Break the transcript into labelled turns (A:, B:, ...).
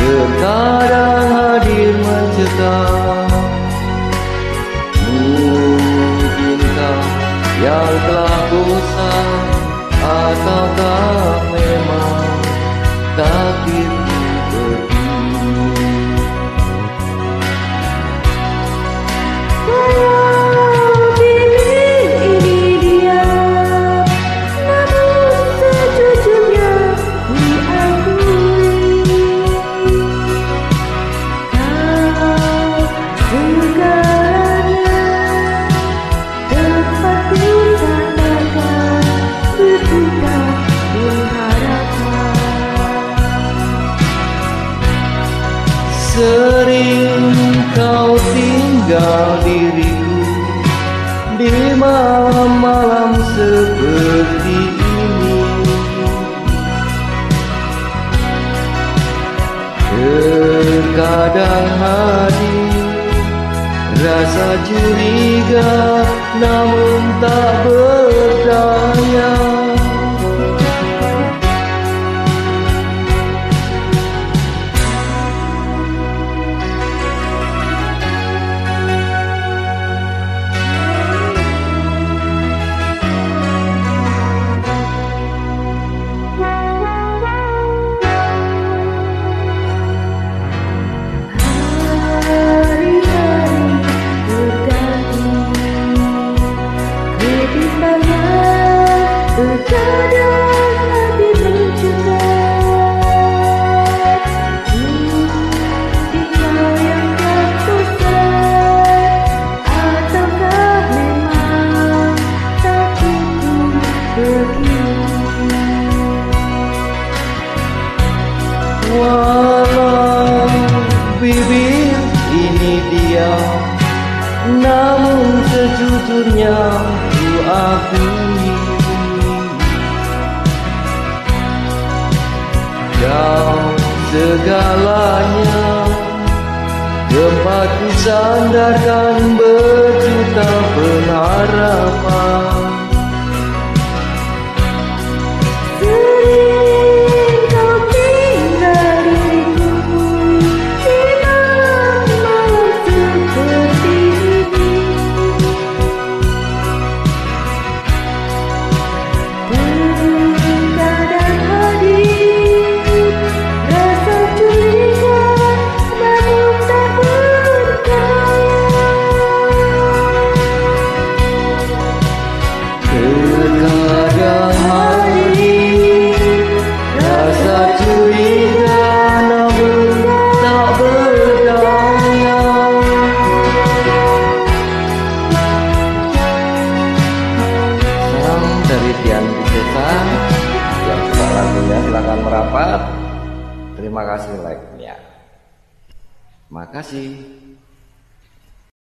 A: Terkadang hadir mencetak Mungkinkah yang telah bosan Ataukah Terkadang hadir Rasa curiga Namun tak berdaya bibir ini diam Namun sejujurnya ku akui. Kau segalanya Tempat ku sandarkan berjuta pengharapan merapat Terima kasih like-nya Makasih